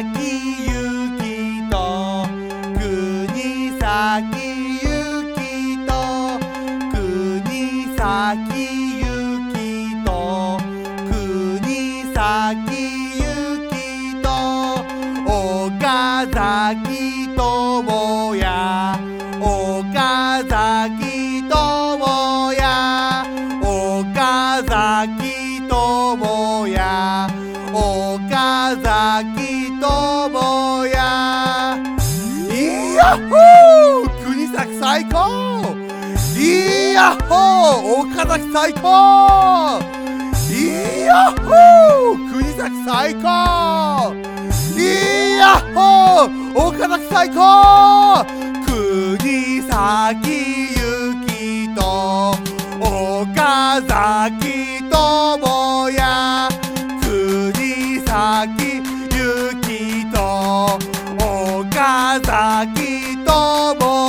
ゆきと国崎ゆきと国崎ゆきと国崎ゆきと岡崎智也。岡崎智也。岡崎智也。岡崎智也いやっほー！国崎最高！いやっほー！岡崎最高！いやっほー！国崎最高！いやっほー！岡崎最高！国崎ゆきと岡崎智也国崎雪と岡崎とも。